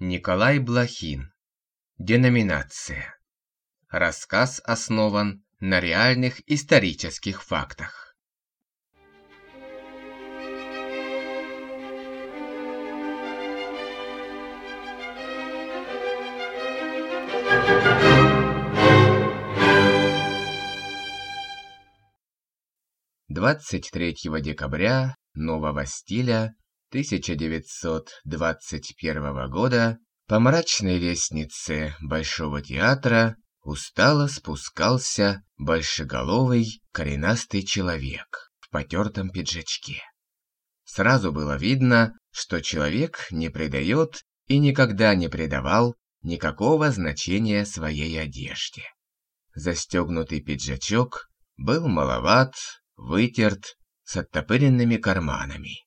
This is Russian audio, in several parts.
Николай Блохин. Деноминация. Рассказ основан на реальных исторических фактах. Двадцать третьего декабря нового стиля 1921 года по мрачной лестнице Большого театра устало спускался большеголовый коренастый человек в потертом пиджачке. Сразу было видно, что человек не придает и никогда не придавал никакого значения своей одежде. Застегнутый пиджачок был маловат, вытерт, с оттопыренными карманами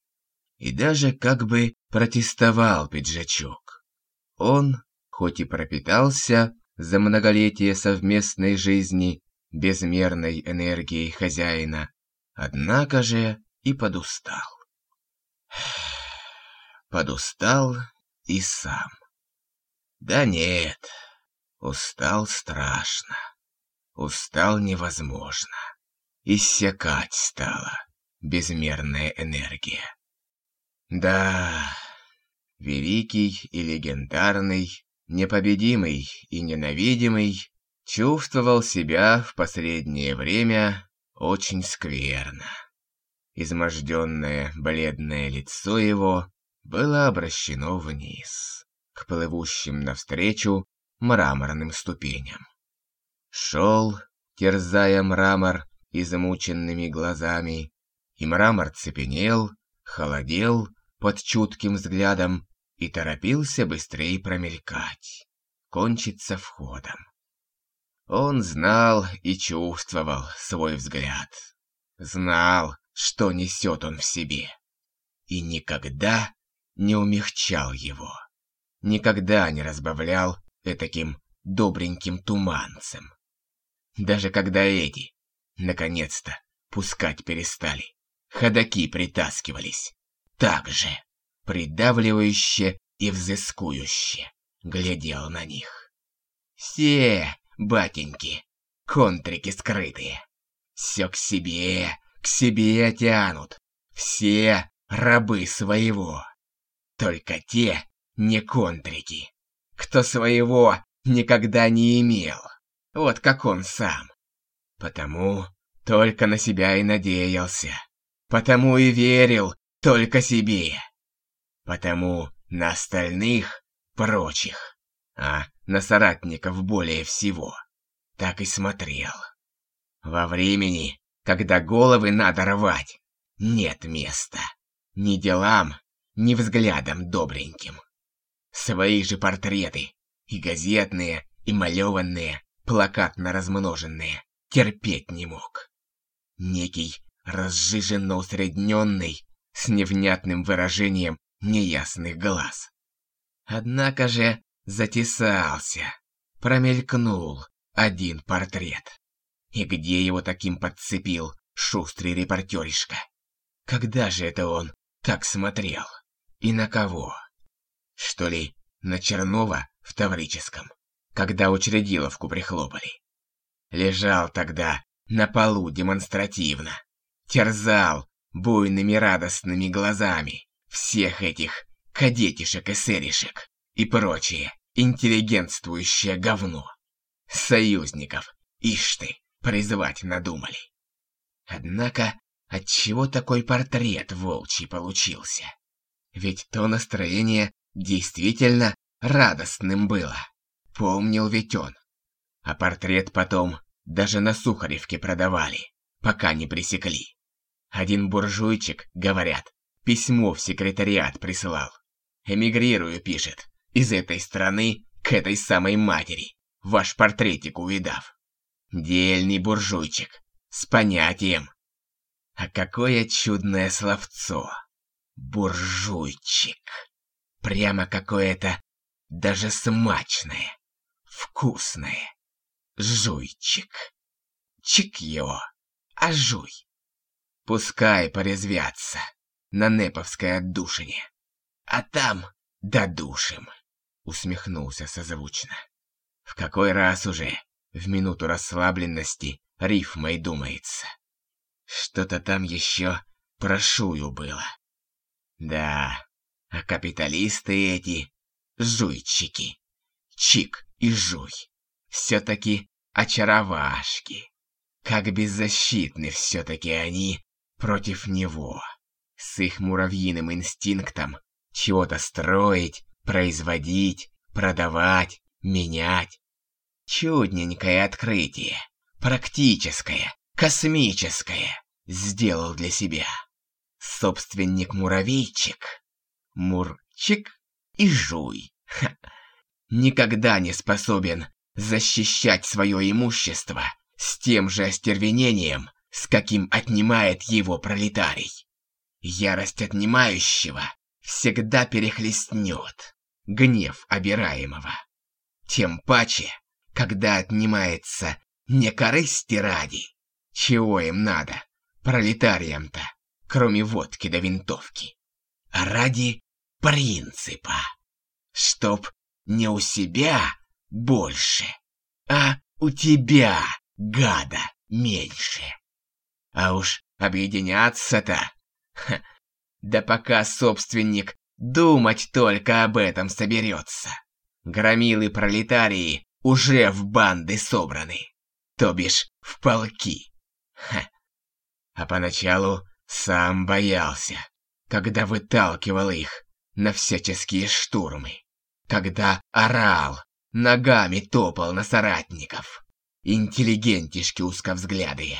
и даже как бы протестовал пиджачок. Он, хоть и пропитался за многолетие совместной жизни безмерной энергией хозяина, однако же и подустал. Подустал и сам. Да нет, устал страшно. Устал невозможно. Иссякать стала безмерная энергия. Да, великий и легендарный, непобедимый и ненавидимый, чувствовал себя в последнее время очень скверно. Изможденное бледное лицо его было обращено вниз, к плывущим навстречу мраморным ступеням. Шел, терзая мрамор измученными глазами, и мрамор цепенел, холодел, под чутким взглядом и торопился быстрее промелькать, кончиться входом. Он знал и чувствовал свой взгляд, знал, что несет он в себе, и никогда не умягчал его, никогда не разбавлял этаким добреньким туманцем. Даже когда эти, наконец-то, пускать перестали, ходаки притаскивались, так же, придавливающе и взыскующе, глядел на них. Все, батеньки, контрики скрытые, все к себе, к себе тянут, все рабы своего. Только те не контрики, кто своего никогда не имел, вот как он сам. Потому только на себя и надеялся, потому и верил, только себе. Потому на остальных, прочих, а на соратников более всего, так и смотрел. Во времени, когда головы надо рвать, нет места. Ни делам, ни взглядам добреньким. Свои же портреты, и газетные, и малеванные, плакатно размноженные, терпеть не мог. Некий разжиженно усредненный, с невнятным выражением неясных глаз. Однако же затесался, промелькнул один портрет. И где его таким подцепил шустрый репортеришка? Когда же это он так смотрел? И на кого? Что ли, на Чернова в Таврическом, когда учредиловку прихлопали? Лежал тогда на полу демонстративно, терзал буйными радостными глазами всех этих кадетишек и прочее интеллигентствующее говно. Союзников, ишь ты, призвать надумали. Однако, отчего такой портрет волчий получился? Ведь то настроение действительно радостным было. Помнил ведь он. А портрет потом даже на Сухаревке продавали, пока не пресекли. Один буржуйчик, говорят, письмо в секретариат присылал. Эмигрирую, пишет, из этой страны к этой самой матери, ваш портретик увидав. Дельный буржуйчик, с понятием. А какое чудное словцо. Буржуйчик. Прямо какое-то даже смачное, вкусное. Жуйчик. Чик его, а жуй. Пускай порезвятся на Неповской отдушине. А там додушим. усмехнулся созвучно. В какой раз уже, в минуту расслабленности, рифмой думается. Что-то там еще прошую было. Да, а капиталисты эти, жуйчики, чик и жуй, все-таки очаровашки. Как беззащитны все-таки они против него. С их муравьиным инстинктом чего-то строить, производить, продавать, менять. Чудненькое открытие, практическое, космическое, сделал для себя. Собственник-муравейчик, мурчик и жуй. Ха. Никогда не способен защищать свое имущество с тем же остервенением, с каким отнимает его пролетарий. Ярость отнимающего всегда перехлестнет гнев обираемого. Тем паче, когда отнимается не корысти ради, чего им надо, пролетариям-то, кроме водки до да винтовки, а ради принципа, чтоб не у себя больше, а у тебя, гада, меньше. А уж объединяться-то... Да пока собственник думать только об этом соберется. Громилы пролетарии уже в банды собраны, то бишь в полки. Ха. А поначалу сам боялся, когда выталкивал их на всяческие штурмы, когда орал, ногами топал на соратников, интеллигентишки узковзглядые.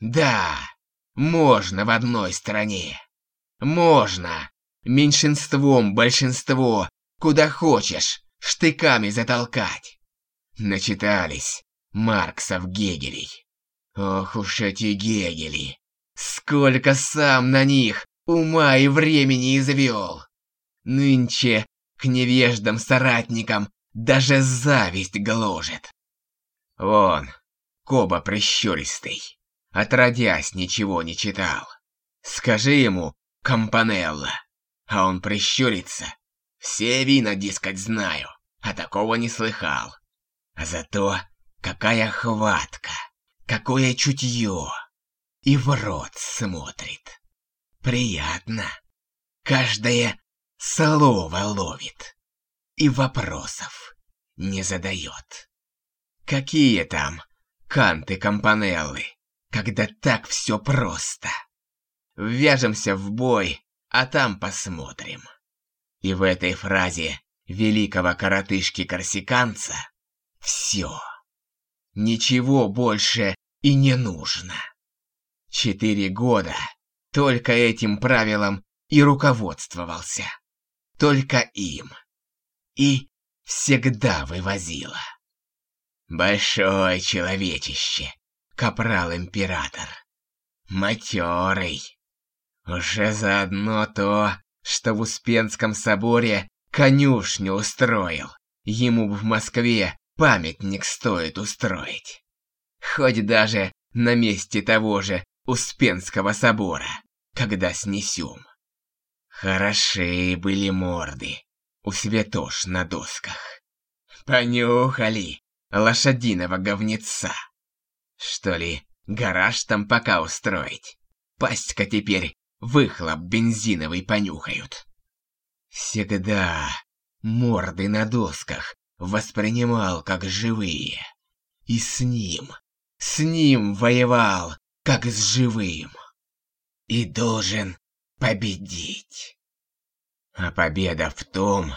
Да, можно в одной стране. Можно. Меньшинством большинство, куда хочешь, штыками затолкать. Начитались Марксов Гегелей. Ох уж эти Гегели. Сколько сам на них ума и времени извел. Нынче к невеждам соратникам даже зависть гложет. Вон, Коба прищуристый отродясь ничего не читал. Скажи ему, Компанелла, а он прищурится. Все вина, дескать, знаю, а такого не слыхал. А зато какая хватка, какое чутье. И в рот смотрит. Приятно. Каждое слово ловит. И вопросов не задает. Какие там канты Компанеллы? Когда так все просто. Ввяжемся в бой, а там посмотрим. И в этой фразе великого коротышки-корсиканца все. Ничего больше и не нужно. Четыре года только этим правилом и руководствовался. Только им. И всегда вывозила. Большое человечище, капрал-император. Матерый. Уже заодно то, что в Успенском соборе конюшню устроил. Ему в Москве памятник стоит устроить. Хоть даже на месте того же Успенского собора, когда снесем. Хорошие были морды у святош на досках. Понюхали лошадиного говнеца. Что ли, гараж там пока устроить? Пасть-ка теперь выхлоп бензиновый понюхают. Всегда морды на досках воспринимал как живые. И с ним, с ним воевал, как с живым. И должен победить. А победа в том,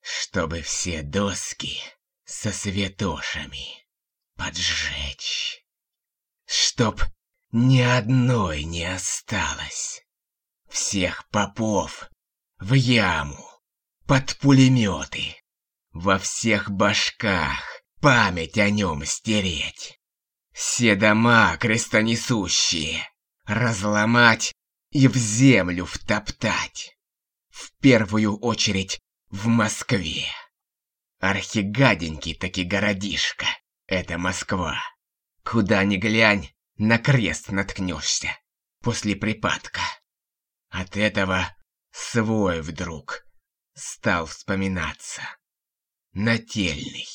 чтобы все доски со святошами поджечь чтоб ни одной не осталось. Всех попов в яму, под пулеметы, во всех башках память о нем стереть. Все дома крестонесущие разломать и в землю втоптать. В первую очередь в Москве. Архигаденький таки городишко — это Москва. Куда ни глянь, на крест наткнешься после припадка. От этого свой вдруг стал вспоминаться. нательный,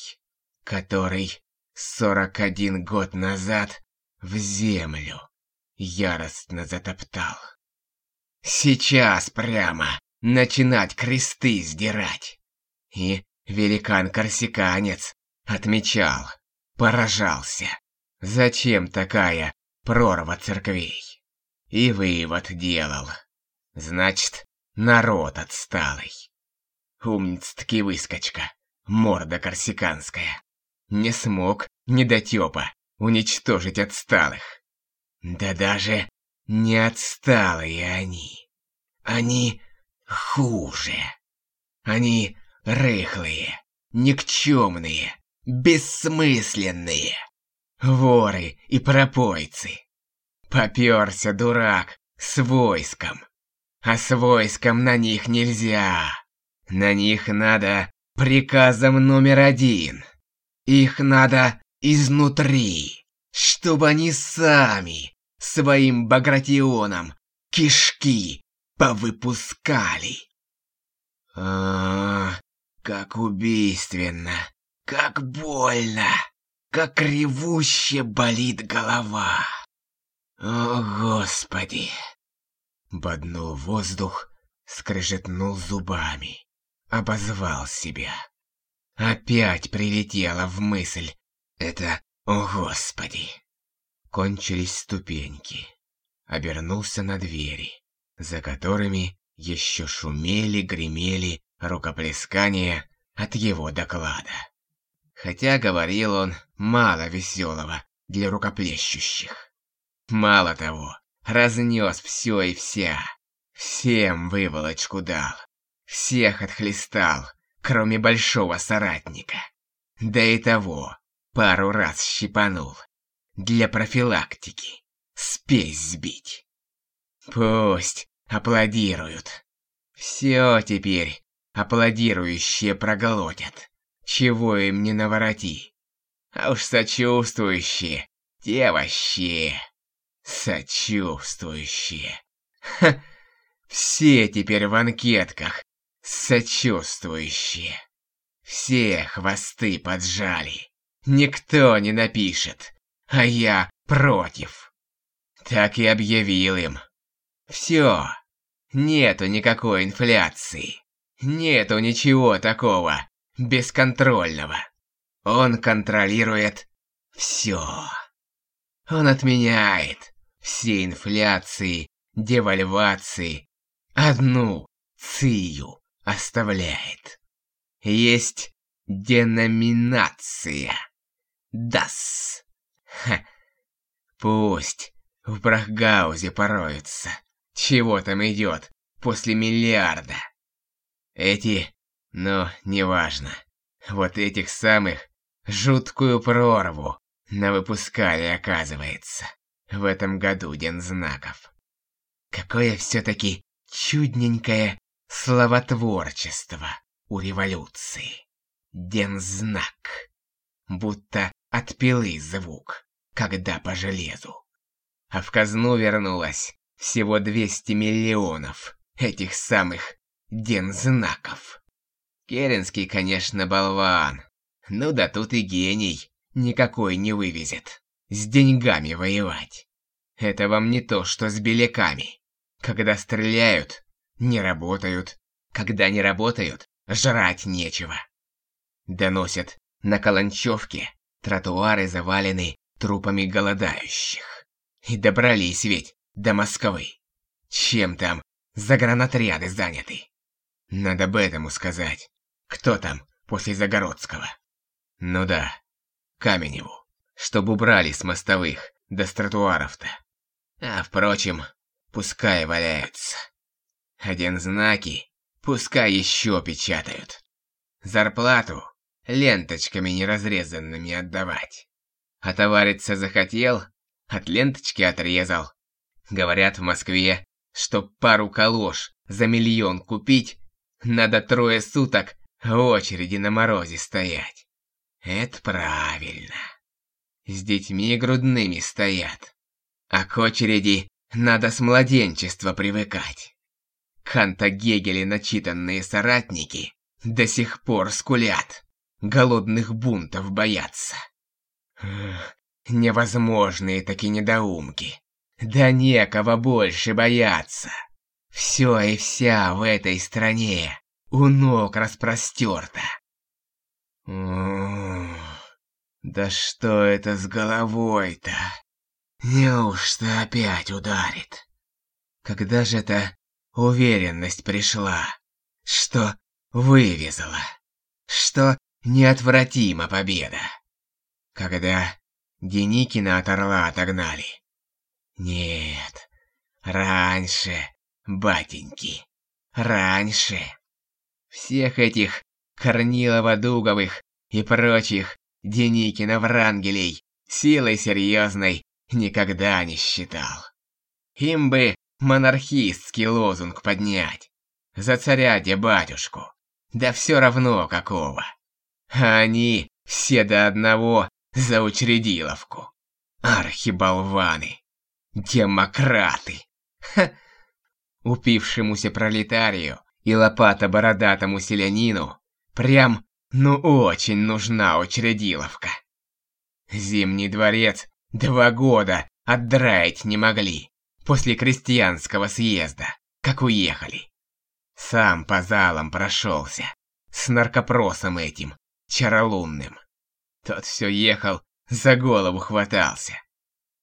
который 41 год назад в землю яростно затоптал. Сейчас прямо начинать кресты сдирать. И великан-корсиканец отмечал, поражался, зачем такая прорва церквей. И вывод делал. Значит, народ отсталый. Умница-таки выскочка, морда корсиканская. Не смог недотёпа уничтожить отсталых. Да даже не отсталые они. Они хуже. Они рыхлые, никчемные, бессмысленные. Воры и пропойцы. Попёрся дурак с войском. А с войском на них нельзя. На них надо приказом номер один. Их надо изнутри, чтобы они сами своим багратионом кишки повыпускали. А, как убийственно, как больно, как ревуще болит голова. О, Господи! Боднул воздух, скрежетнул зубами, обозвал себя. Опять прилетела в мысль. Это «О, Господи!» Кончились ступеньки. Обернулся на двери, за которыми еще шумели, гремели рукоплескания от его доклада. Хотя говорил он мало веселого для рукоплещущих. Мало того, разнес все и вся. Всем выволочку дал. Всех отхлестал, кроме большого соратника. Да и того пару раз щипанул. Для профилактики. Спесь сбить. Пусть аплодируют. Все теперь аплодирующие проглотят. Чего им не навороти. А уж сочувствующие, те вообще сочувствующие. Ха, все теперь в анкетках сочувствующие. Все хвосты поджали. Никто не напишет, а я против. Так и объявил им. Все. Нету никакой инфляции. Нету ничего такого бесконтрольного. Он контролирует все. Он отменяет все инфляции, девальвации. Одну цию оставляет. Есть деноминация. Дас. Пусть в Брахгаузе пороются. Чего там идет после миллиарда? Эти, ну, неважно. Вот этих самых жуткую прорву навыпускали, оказывается, в этом году День знаков. Какое все-таки чудненькое словотворчество у революции. День знак. Будто от пилы звук, когда по железу. А в казну вернулось всего 200 миллионов этих самых дензнаков. Керенский, конечно, болван. Ну да тут и гений никакой не вывезет. С деньгами воевать. Это вам не то, что с беляками. Когда стреляют, не работают. Когда не работают, жрать нечего. Доносят на Каланчевке тротуары завалены трупами голодающих. И добрались ведь до Москвы. Чем там загранотряды заняты? Надо об этом сказать. Кто там после Загородского? Ну да, Каменеву. Чтоб убрали с мостовых, до с тротуаров-то. А впрочем, пускай валяются. Один знаки, пускай еще печатают. Зарплату ленточками неразрезанными отдавать. А товариться захотел, от ленточки отрезал. Говорят в Москве, чтоб пару калош за миллион купить, надо трое суток очереди на морозе стоять. Это правильно. С детьми грудными стоят. А к очереди надо с младенчества привыкать. Канта Гегеля начитанные соратники до сих пор скулят. голодных бунтов боятся. Невозможные такие недоумки. Да некого больше бояться. Все и вся в этой стране у ног распростерто. Да что это с головой-то? Неужто опять ударит? Когда же эта уверенность пришла, что вывезла, что неотвратима победа? Когда Деникина от Орла отогнали? Нет, раньше, батеньки, раньше. Всех этих Корнилова-Дуговых и прочих Деникина-Врангелей силой серьезной никогда не считал. Им бы монархистский лозунг поднять. За царя батюшку. Да все равно какого. А они все до одного за учредиловку. Архиболваны. Демократы. Ха. Упившемуся пролетарию и лопата-бородатому селянину прям ну очень нужна учредиловка. Зимний дворец два года отдраить не могли после крестьянского съезда, как уехали. Сам по залам прошелся, с наркопросом этим, чаролунным. Тот все ехал, за голову хватался.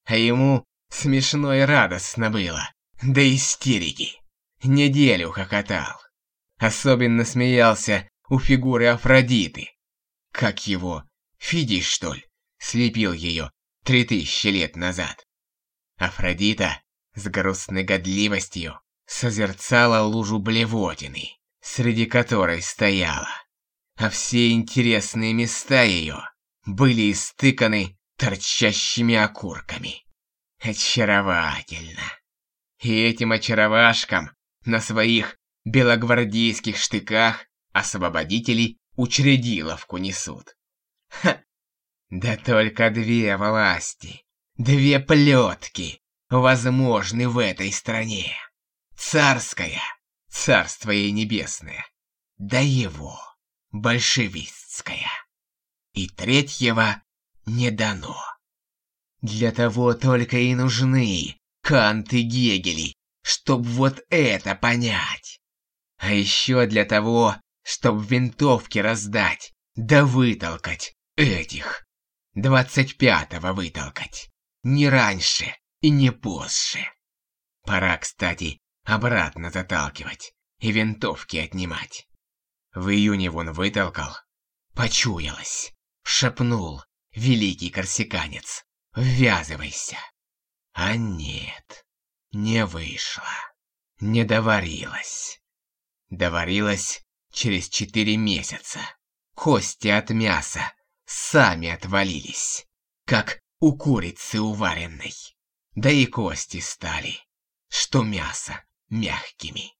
А ему смешно и радостно было, до истерики. Неделю хохотал. Особенно смеялся у фигуры Афродиты. Как его, Фидий, что ли, слепил ее три тысячи лет назад. Афродита с грустной годливостью созерцала лужу блевотины, среди которой стояла, а все интересные места ее были истыканы торчащими окурками. Очаровательно. И этим очаровашкам на своих белогвардейских штыках освободители учредиловку несут. Ха! Да только две власти, две плетки возможны в этой стране. Царская, царство ей небесное, да его, большевистская. И третьего не дано. Для того только и нужны Кант и Гегели, чтоб вот это понять. А еще для того, чтоб винтовки раздать, да вытолкать этих. Двадцать пятого вытолкать. Не раньше и не позже. Пора, кстати, обратно заталкивать и винтовки отнимать. В июне вон вытолкал. Почуялось. Шепнул великий корсиканец. Ввязывайся. А нет, не вышло. Не доварилось. Доварилось через четыре месяца. Кости от мяса сами отвалились, как у курицы уваренной. Да и кости стали, что мясо, мягкими.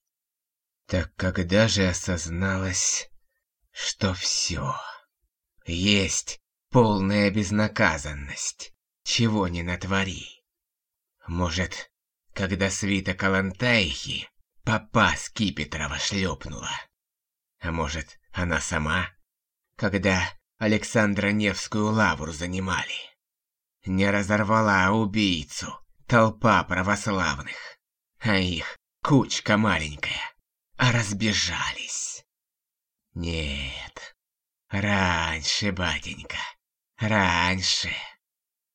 Так когда же осозналось, что все, есть полная безнаказанность, чего не натвори? Может, когда свита Калантайхи папа Скипетрова шлепнула? А может, она сама? Когда Александра Невскую лавру занимали. Не разорвала убийцу толпа православных, а их кучка маленькая, а разбежались. Нет, раньше, батенька, раньше.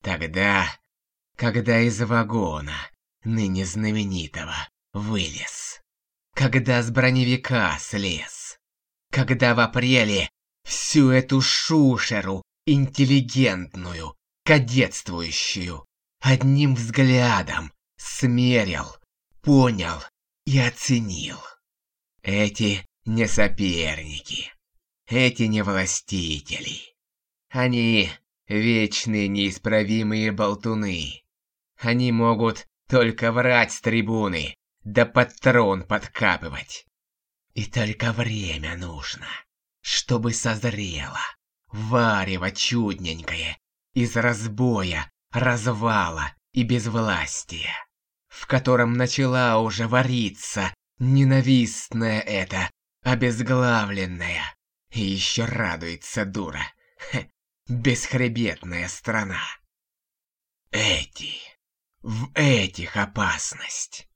Тогда, когда из вагона, ныне знаменитого, вылез. Когда с броневика слез когда в апреле всю эту шушеру интеллигентную, кадетствующую, одним взглядом смерил, понял и оценил. Эти не соперники, эти не властители. Они вечные неисправимые болтуны. Они могут только врать с трибуны, да под трон подкапывать. И только время нужно, чтобы созрело варево чудненькое из разбоя, развала и безвластия, в котором начала уже вариться ненавистная эта, обезглавленная, И еще радуется дура. Хе, бесхребетная страна. Эти. В этих опасность.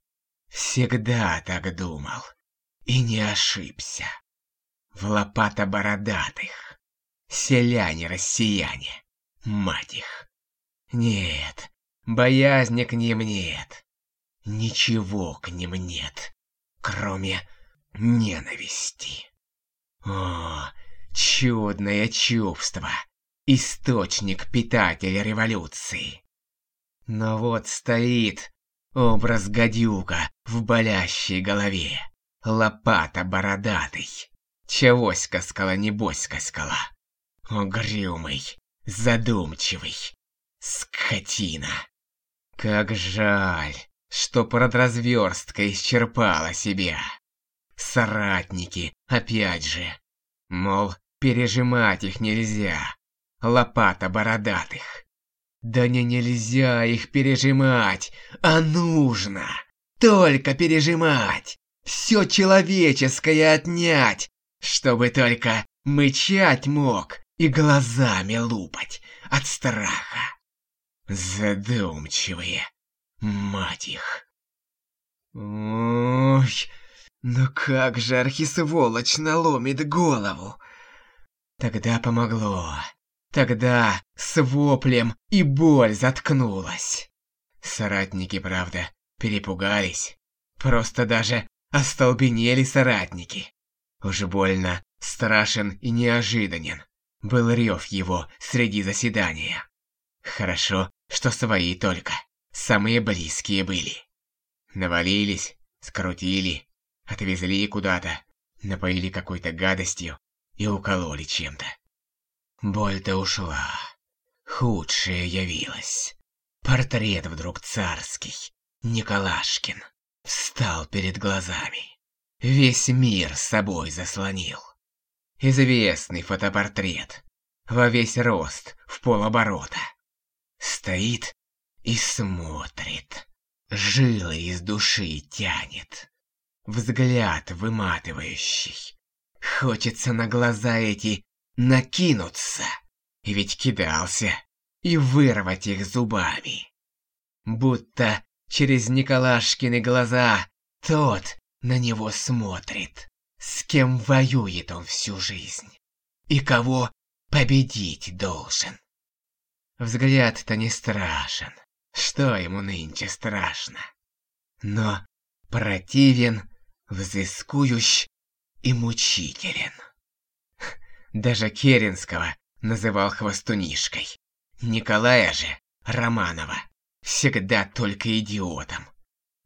Всегда так думал. И не ошибся. В лопата бородатых. Селяне-россияне. Мать их. Нет, боязни к ним нет. Ничего к ним нет, кроме ненависти. О, чудное чувство. Источник питателя революции. Но вот стоит образ гадюка в болящей голове. Лопата бородатый. Чавоська скала, небоська скала. Угрюмый, задумчивый. Скотина. Как жаль, что продразверстка исчерпала себя. Соратники, опять же. Мол, пережимать их нельзя. Лопата бородатых. Да не нельзя их пережимать, а нужно. Только пережимать. Все человеческое отнять, чтобы только мычать мог и глазами лупать от страха. Задумчивые, мать их. Ой, ну как же архисволочь наломит голову. Тогда помогло. Тогда с воплем и боль заткнулась. Соратники, правда, перепугались. Просто даже остолбенели соратники. Уж больно страшен и неожиданен был рев его среди заседания. Хорошо, что свои только, самые близкие были. Навалились, скрутили, отвезли куда-то, напоили какой-то гадостью и укололи чем-то. Боль-то ушла, худшее явилось. Портрет вдруг царский, Николашкин, встал перед глазами. Весь мир собой заслонил. Известный фотопортрет, во весь рост, в полоборота. Стоит и смотрит, жилы из души тянет. Взгляд выматывающий. Хочется на глаза эти накинуться. Ведь кидался. И вырвать их зубами. Будто через Николашкины глаза тот на него смотрит. С кем воюет он всю жизнь? И кого победить должен? Взгляд-то не страшен. Что ему нынче страшно? Но противен, взыскующ и мучителен. Даже Керенского называл хвостунишкой. Николая же, Романова, всегда только идиотом.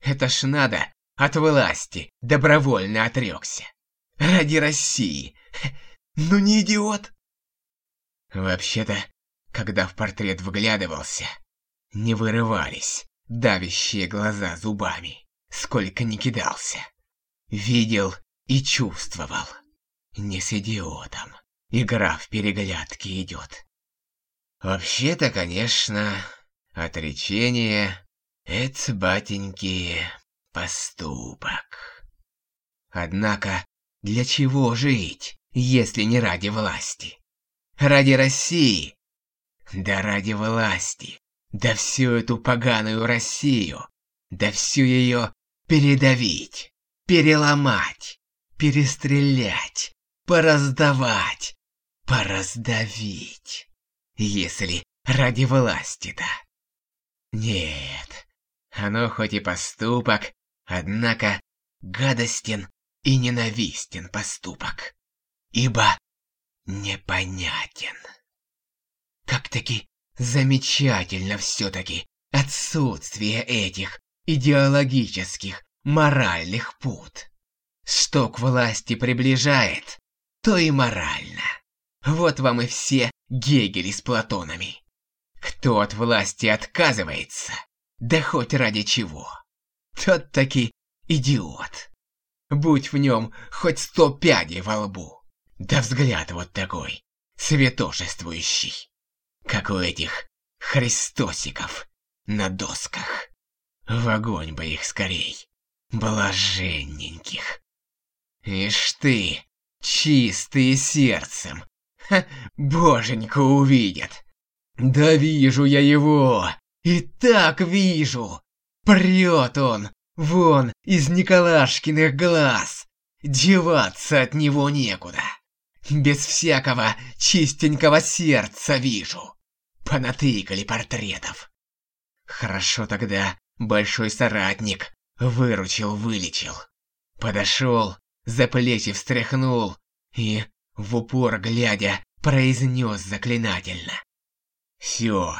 Это ж надо от власти добровольно отрекся. Ради России. Ну не идиот. Вообще-то, когда в портрет вглядывался, не вырывались давящие глаза зубами, сколько не кидался. Видел и чувствовал. Не с идиотом. Игра в переглядки идет. Вообще-то, конечно, отречение — это, батеньки, поступок. Однако для чего жить, если не ради власти? Ради России? Да ради власти. Да всю эту поганую Россию. Да всю ее передавить, переломать, перестрелять, пораздавать, пораздавить. Если ради власти-то. Нет, оно хоть и поступок, однако гадостен и ненавистен поступок, ибо непонятен. Как-таки замечательно все-таки отсутствие этих идеологических, моральных пут. Что к власти приближает, то и морально. Вот вам и все Гегели с Платонами. Кто от власти отказывается, да хоть ради чего, тот таки идиот. Будь в нем хоть сто пядей во лбу. Да взгляд вот такой, святошествующий. Как у этих христосиков на досках. В огонь бы их скорей, блаженненьких. Ишь ты, чистые сердцем. Ха, боженька увидят. Да вижу я его, и так вижу. Прет он, вон, из Николашкиных глаз. Деваться от него некуда. Без всякого чистенького сердца вижу. Понатыкали портретов. Хорошо тогда большой соратник выручил-вылечил. Подошел, за плечи встряхнул и, в упор глядя, произнес заклинательно. Все,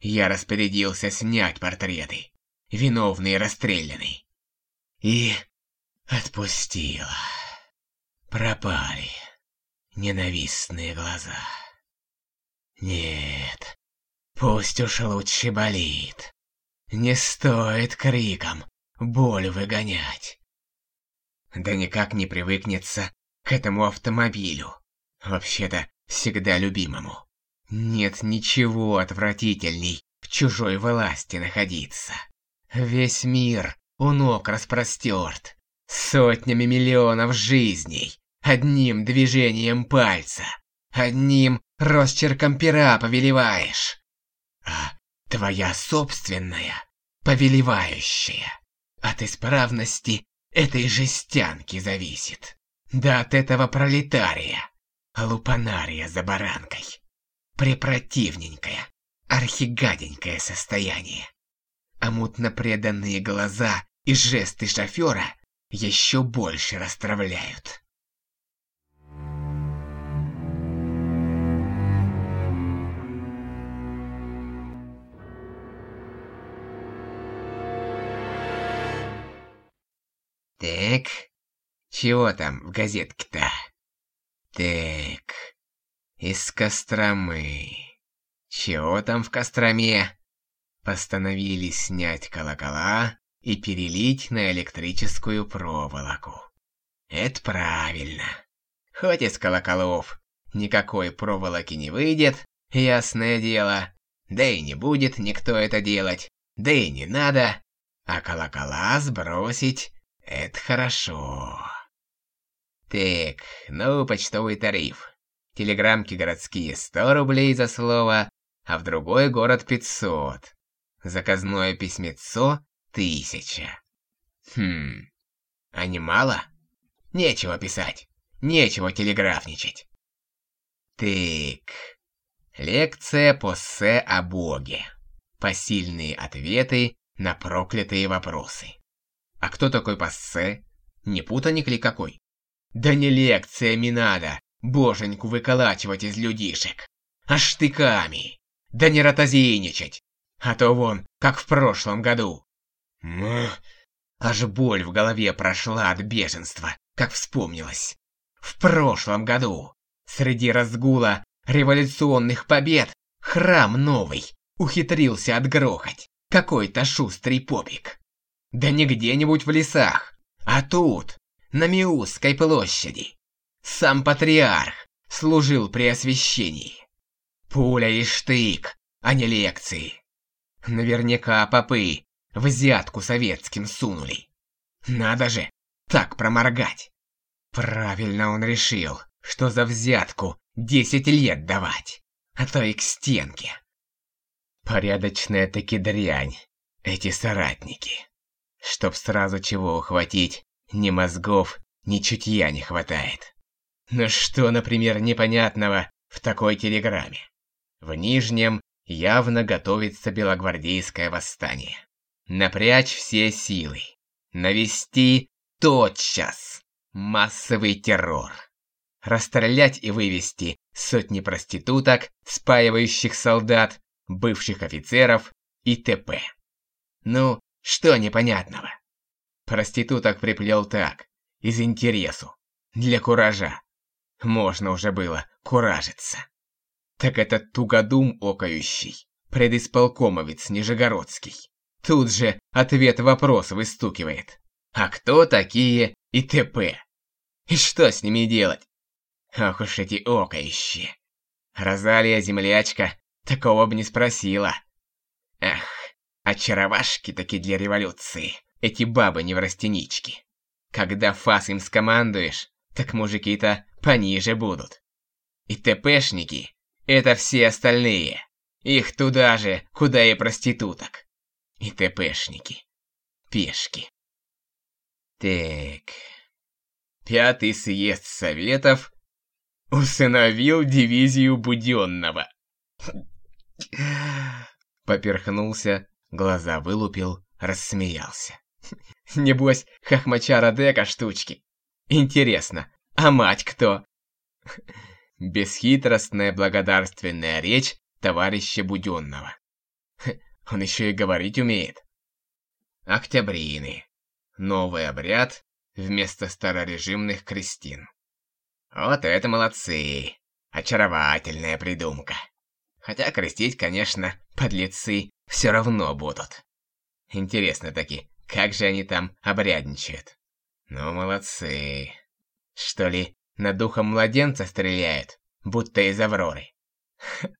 я распорядился снять портреты. Виновный расстреляны. И отпустила. Пропали ненавистные глаза. Нет, пусть уж лучше болит. Не стоит криком боль выгонять. Да никак не привыкнется к этому автомобилю. Вообще-то, всегда любимому. Нет ничего отвратительней в чужой власти находиться. Весь мир у ног распростерт. Сотнями миллионов жизней. Одним движением пальца. Одним росчерком пера повелеваешь. А твоя собственная, повелевающая, от исправности этой жестянки зависит. Да от этого пролетария, лупанария за баранкой. Препротивненькое, архигаденькое состояние. А мутно преданные глаза и жесты шофера еще больше расстравляют. Так, чего там в газетке-то? Так, из Костромы. Чего там в Костроме? Постановили снять колокола и перелить на электрическую проволоку. Это правильно. Хоть из колоколов никакой проволоки не выйдет, ясное дело. Да и не будет никто это делать, да и не надо. А колокола сбросить это хорошо. Так, ну почтовый тариф. Телеграммки городские 100 рублей за слово, а в другой город 500. Заказное письмецо 1000. Хм, а не мало? Нечего писать, нечего телеграфничать. Так, лекция по Се о Боге. Посильные ответы на проклятые вопросы. А кто такой пассе? Не путаник ли какой? Да не лекциями надо, боженьку выколачивать из людишек, а штыками. Да не ротозейничать, а то вон, как в прошлом году. Аж боль в голове прошла от беженства, как вспомнилось. В прошлом году, среди разгула революционных побед, храм новый ухитрился отгрохать какой-то шустрый попик. Да не где-нибудь в лесах, а тут, на Миусской площади. Сам патриарх служил при освящении. Пуля и штык, а не лекции. Наверняка попы взятку советским сунули. Надо же, так проморгать. Правильно он решил, что за взятку 10 лет давать, а то и к стенке. Порядочная таки дрянь, эти соратники. Чтоб сразу чего ухватить, ни мозгов, ни чутья не хватает. Но что, например, непонятного в такой телеграмме? В Нижнем явно готовится белогвардейское восстание. Напрячь все силы. Навести тотчас массовый террор. Расстрелять и вывести сотни проституток, спаивающих солдат, бывших офицеров и т.п. Ну, что непонятного? Проституток приплел так, из интересу, для куража. Можно уже было куражиться. Так это тугодум окающий, предисполкомовец Нижегородский. Тут же ответ вопрос выстукивает. А кто такие и т.п.? И что с ними делать? Ох уж эти окающие. Розалия землячка такого бы не спросила. Эх, Очаровашки таки для революции. Эти бабы не в неврастенички. Когда фас им скомандуешь, так мужики-то пониже будут. И ТПшники — это все остальные. Их туда же, куда и проституток. И ТПшники. Пешки. Так. Пятый съезд Советов усыновил дивизию Буденного. Поперхнулся, глаза вылупил, рассмеялся. Небось, хохмачара дека штучки. Интересно, а мать кто? Бесхитростная благодарственная речь товарища Буденного. Он еще и говорить умеет. Октябрины. Новый обряд вместо старорежимных крестин. Вот это молодцы. Очаровательная придумка. Хотя крестить, конечно, подлецы все равно будут. Интересно таки, как же они там обрядничают. Ну, молодцы. Что ли, над духом младенца стреляют, будто из Авроры.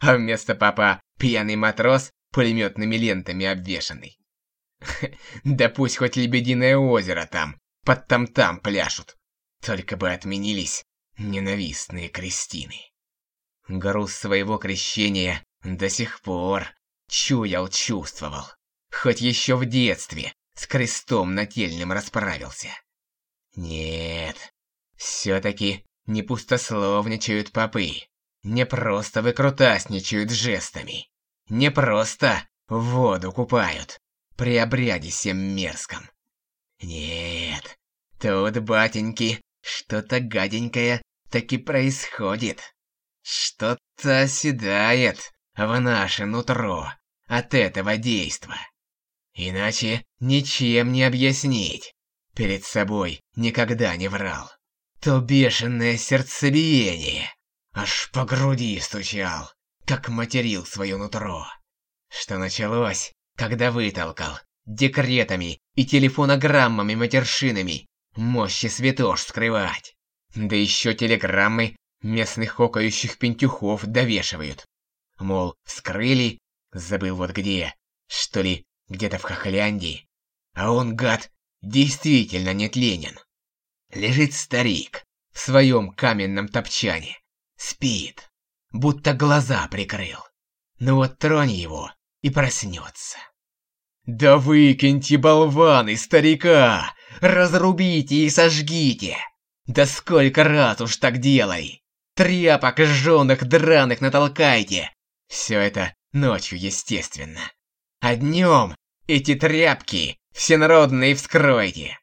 А вместо папа пьяный матрос пулеметными лентами обвешанный. Да пусть хоть Лебединое озеро там, под там-там пляшут. Только бы отменились ненавистные крестины. Груз своего крещения до сих пор чуял, чувствовал. Хоть еще в детстве с крестом нательным расправился. Нет, все-таки не пустословничают попы. Не просто выкрутасничают жестами. Не просто воду купают при обряде всем мерзком. Нет, тут, батеньки, что-то гаденькое таки происходит. Что-то оседает в наше нутро от этого действа. Иначе ничем не объяснить. Перед собой никогда не врал. То бешеное сердцебиение аж по груди стучал, как материл свое нутро. Что началось, когда вытолкал декретами и телефонограммами-матершинами мощи святош скрывать. Да еще телеграммы местных хокающих пентюхов довешивают. Мол, вскрыли, забыл вот где, что ли, где-то в Хохляндии. А он, гад, действительно нетленен. Лежит старик в своем каменном топчане. Спит, будто глаза прикрыл. Ну вот тронь его и проснется. Да выкиньте болваны старика! Разрубите и сожгите! Да сколько раз уж так делай! Тряпок жженых драных натолкайте! Все это ночью, естественно. А эти тряпки всенародные вскройте.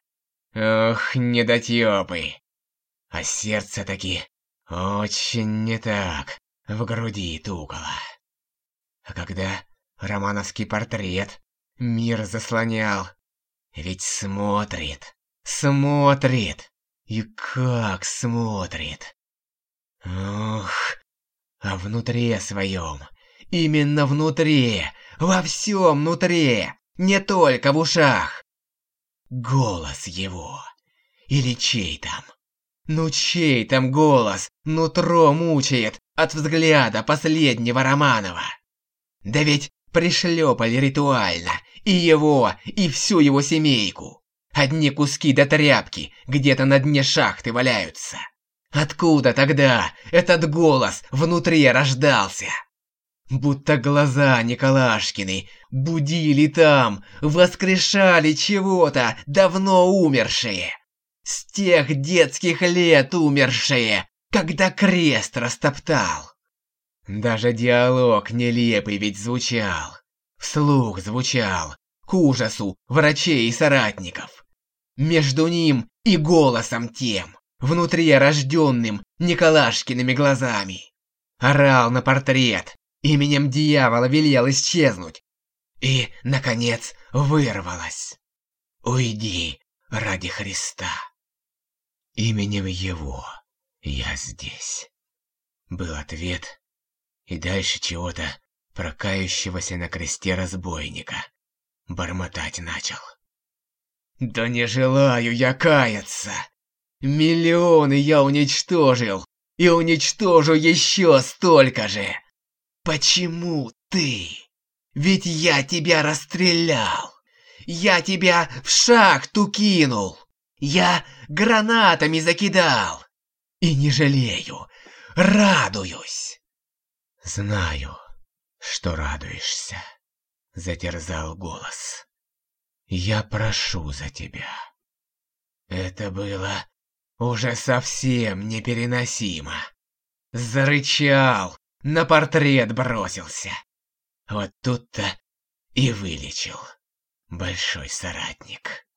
Ох, недотёпы. А сердце таки очень не так в груди тукало. А когда романовский портрет мир заслонял, ведь смотрит, смотрит, и как смотрит. Ох, а внутри своем, именно внутри, во всем внутри, не только в ушах. Голос его. Или чей там? Ну чей там голос нутро мучает от взгляда последнего Романова? Да ведь пришлепали ритуально и его, и всю его семейку. Одни куски до тряпки где-то на дне шахты валяются. Откуда тогда этот голос внутри рождался? Будто глаза Николашкины будили там, воскрешали чего-то давно умершие. С тех детских лет умершие, когда крест растоптал. Даже диалог нелепый ведь звучал. Вслух звучал, к ужасу врачей и соратников. Между ним и голосом тем, внутри рожденным Николашкиными глазами. Орал на портрет, именем дьявола велел исчезнуть. И, наконец, вырвалась. «Уйди ради Христа». Именем Его я здесь. Был ответ, и дальше чего-то прокающегося на кресте разбойника. Бормотать начал. «Да не желаю я каяться! Миллионы я уничтожил, и уничтожу еще столько же! Почему ты? Ведь я тебя расстрелял! Я тебя в шахту кинул! Я гранатами закидал! и не жалею, радуюсь. Знаю, что радуешься, затерзал голос. Я прошу за тебя. Это было уже совсем непереносимо. Зарычал, на портрет бросился. Вот тут-то и вылечил большой соратник.